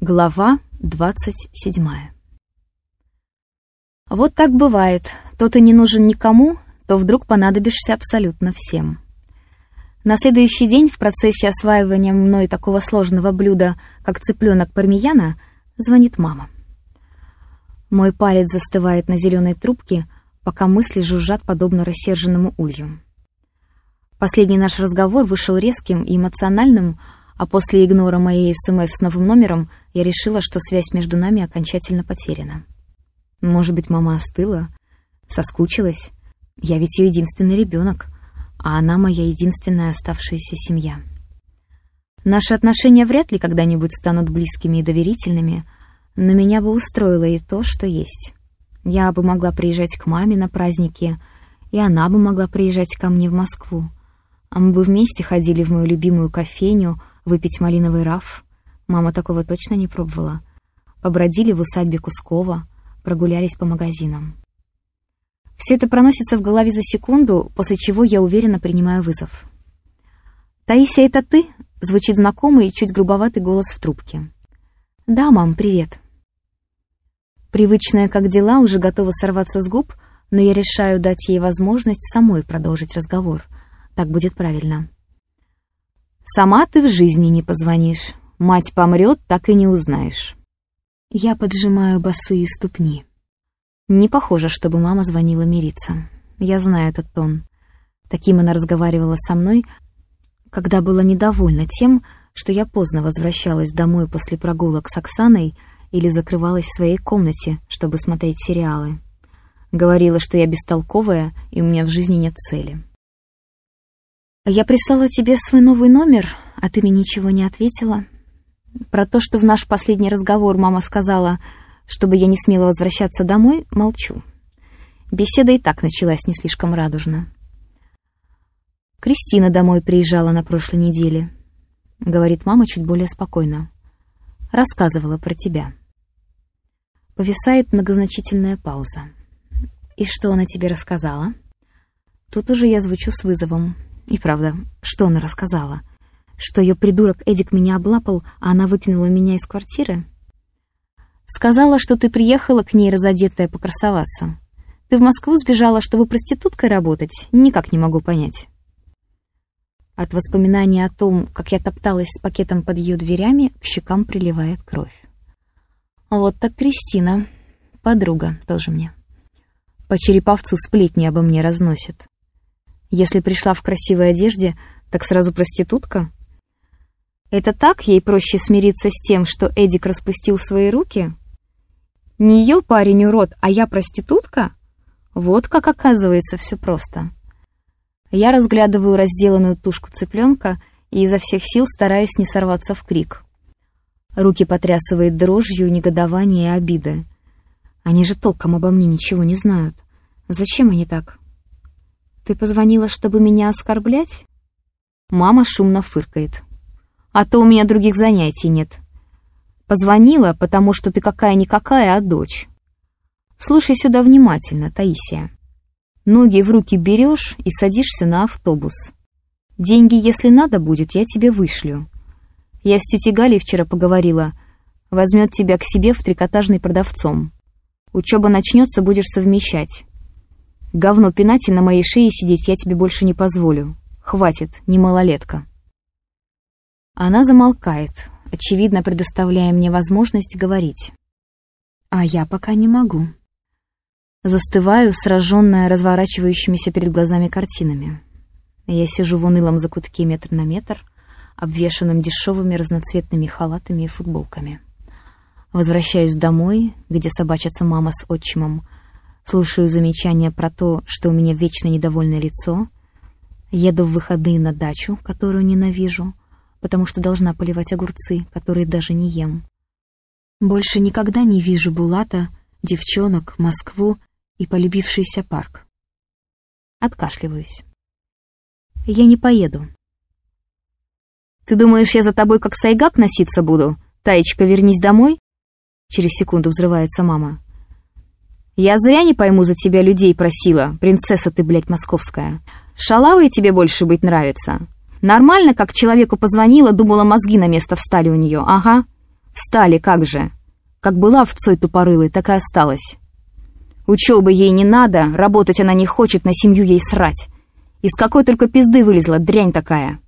Глава двадцать седьмая Вот так бывает. То ты не нужен никому, то вдруг понадобишься абсолютно всем. На следующий день в процессе осваивания мной такого сложного блюда, как цыпленок пармияна, звонит мама. Мой палец застывает на зеленой трубке, пока мысли жужжат подобно рассерженному улью. Последний наш разговор вышел резким и эмоциональным, а после игнора моей СМС с новым номером я решила, что связь между нами окончательно потеряна. Может быть, мама остыла, соскучилась. Я ведь ее единственный ребенок, а она моя единственная оставшаяся семья. Наши отношения вряд ли когда-нибудь станут близкими и доверительными, но меня бы устроило и то, что есть. Я бы могла приезжать к маме на праздники, и она бы могла приезжать ко мне в Москву. А мы бы вместе ходили в мою любимую кофейню — выпить малиновый раф. Мама такого точно не пробовала. Побродили в усадьбе Кускова, прогулялись по магазинам. Все это проносится в голове за секунду, после чего я уверенно принимаю вызов. «Таисия, это ты?» — звучит знакомый чуть грубоватый голос в трубке. «Да, мам, привет». Привычная как дела уже готова сорваться с губ, но я решаю дать ей возможность самой продолжить разговор. Так будет правильно. Сама ты в жизни не позвонишь. Мать помрет, так и не узнаешь. Я поджимаю босые ступни. Не похоже, чтобы мама звонила мириться. Я знаю этот тон. Таким она разговаривала со мной, когда была недовольна тем, что я поздно возвращалась домой после прогулок с Оксаной или закрывалась в своей комнате, чтобы смотреть сериалы. Говорила, что я бестолковая, и у меня в жизни нет цели. «Я прислала тебе свой новый номер, а ты мне ничего не ответила. Про то, что в наш последний разговор мама сказала, чтобы я не смела возвращаться домой, молчу. Беседа и так началась не слишком радужно. «Кристина домой приезжала на прошлой неделе», — говорит мама чуть более спокойно. «Рассказывала про тебя». Повисает многозначительная пауза. «И что она тебе рассказала?» Тут уже я звучу с вызовом. И правда, что она рассказала? Что ее придурок Эдик меня облапал, а она выкинула меня из квартиры? Сказала, что ты приехала к ней разодетая покрасоваться. Ты в Москву сбежала, чтобы проституткой работать? Никак не могу понять. От воспоминания о том, как я топталась с пакетом под ее дверями, к щекам приливает кровь. Вот так Кристина, подруга тоже мне. По Череповцу сплетни обо мне разносит. Если пришла в красивой одежде, так сразу проститутка? Это так ей проще смириться с тем, что Эдик распустил свои руки? Не ее парень урод, а я проститутка? Вот как оказывается все просто. Я разглядываю разделанную тушку цыпленка и изо всех сил стараюсь не сорваться в крик. Руки потрясывает дрожью, негодования и обиды. Они же толком обо мне ничего не знают. Зачем они так? «Ты позвонила, чтобы меня оскорблять?» Мама шумно фыркает. «А то у меня других занятий нет. Позвонила, потому что ты какая-никакая, а дочь. Слушай сюда внимательно, Таисия. Ноги в руки берешь и садишься на автобус. Деньги, если надо будет, я тебе вышлю. Я с тетей Галей вчера поговорила. Возьмет тебя к себе в трикотажный продавцом. Учеба начнется, будешь совмещать. Говно пинать и на моей шее сидеть я тебе больше не позволю. Хватит, не малолетка. Она замолкает, очевидно предоставляя мне возможность говорить. А я пока не могу. Застываю, сраженная разворачивающимися перед глазами картинами. Я сижу в унылом закутке метр на метр, обвешанным дешевыми разноцветными халатами и футболками. Возвращаюсь домой, где собачатся мама с отчимом, Слушаю замечания про то, что у меня вечно недовольное лицо. Еду в выходные на дачу, которую ненавижу, потому что должна поливать огурцы, которые даже не ем. Больше никогда не вижу Булата, девчонок, Москву и полюбившийся парк. Откашливаюсь. Я не поеду. «Ты думаешь, я за тобой как сайгак носиться буду? Таечка, вернись домой?» Через секунду взрывается мама. Я зря не пойму за тебя людей просила, принцесса ты, блядь, московская. Шалавой тебе больше быть нравится. Нормально, как человеку позвонила, думала, мозги на место встали у нее, ага. Стали, как же. Как была в Цой тупорылой, так и осталась. Учебы ей не надо, работать она не хочет, на семью ей срать. Из какой только пизды вылезла, дрянь такая.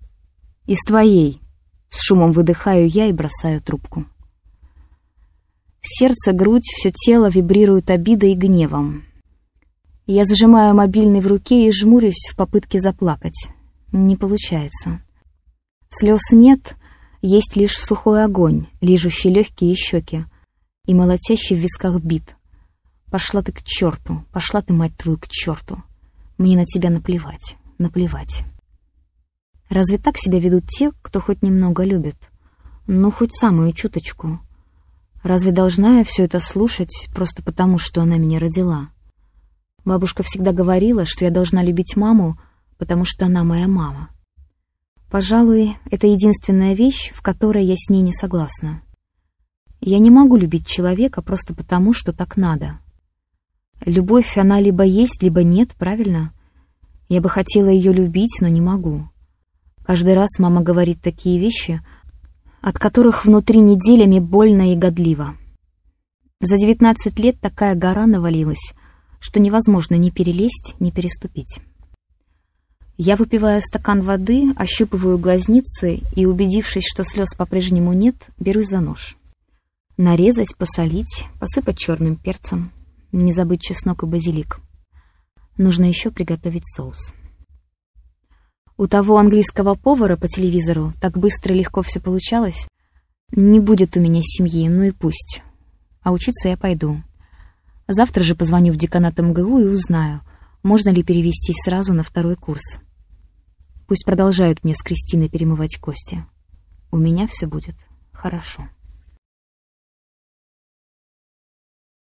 Из твоей. С шумом выдыхаю я и бросаю трубку. Сердце, грудь, все тело вибрируют обидой и гневом. Я зажимаю мобильный в руке и жмурюсь в попытке заплакать. Не получается. Слез нет, есть лишь сухой огонь, лижущий легкие щеки и молотящий в висках бит. Пошла ты к черту, пошла ты, мать твою, к черту. Мне на тебя наплевать, наплевать. Разве так себя ведут те, кто хоть немного любит? Ну, хоть самую чуточку. Разве должна я все это слушать просто потому, что она меня родила? Бабушка всегда говорила, что я должна любить маму, потому что она моя мама. Пожалуй, это единственная вещь, в которой я с ней не согласна. Я не могу любить человека просто потому, что так надо. Любовь, она либо есть, либо нет, правильно? Я бы хотела ее любить, но не могу. Каждый раз мама говорит такие вещи, от которых внутри неделями больно и годливо. За девятнадцать лет такая гора навалилась, что невозможно ни перелезть, ни переступить. Я выпиваю стакан воды, ощупываю глазницы и, убедившись, что слез по-прежнему нет, берусь за нож. Нарезать, посолить, посыпать черным перцем. Не забыть чеснок и базилик. Нужно еще приготовить соус. У того английского повара по телевизору так быстро и легко все получалось. Не будет у меня семьи, ну и пусть. А учиться я пойду. Завтра же позвоню в деканат МГУ и узнаю, можно ли перевестись сразу на второй курс. Пусть продолжают мне с Кристиной перемывать кости. У меня все будет хорошо.